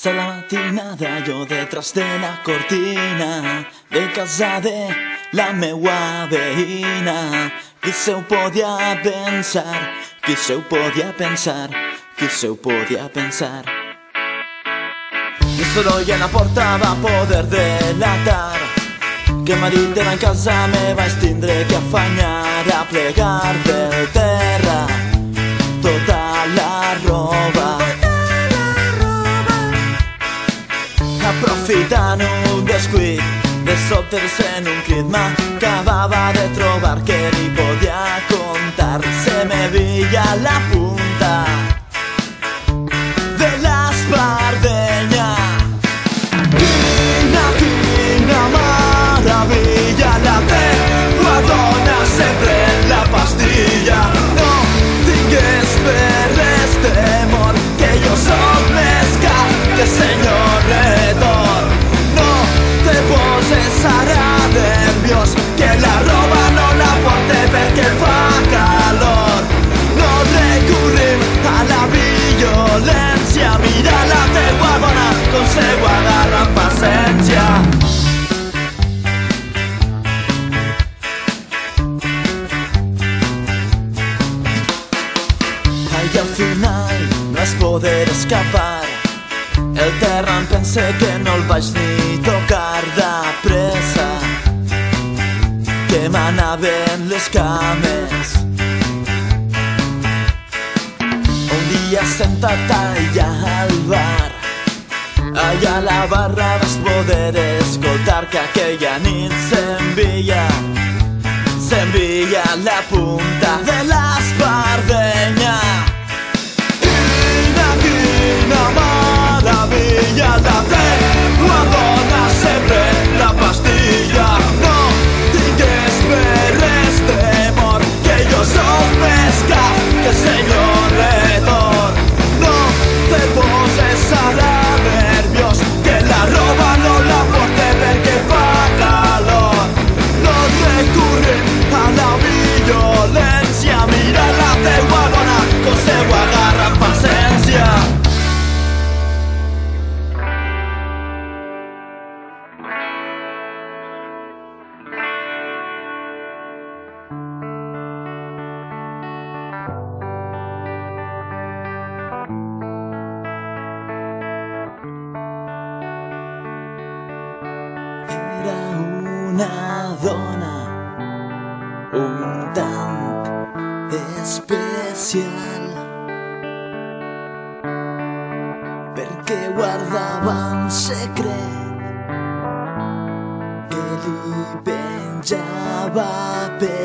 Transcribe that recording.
Alza la mattinata io detrás de la cortina de casa de la meua veïna qui se ho podia pensar qui se ho podia pensar qui se ho podia pensar. Il soroll en la porta va poder delatar. Que era en casa me vaig tindre que afanyar a plegar aprofitant un descuit de sobte sent un crit m'acabava de trobar que ni podia contar se me final no es poder escapar. El terra em pense que no el vaig ni tocar de pressa. Que m'anaven les cames. Un dia sentat allà al bar. Allà la barra vas poder escoltar que aquella nit s'envia. S'envia la punta de l'espardenya una dona un tant especial perquè guardava un secret que li penjava pel.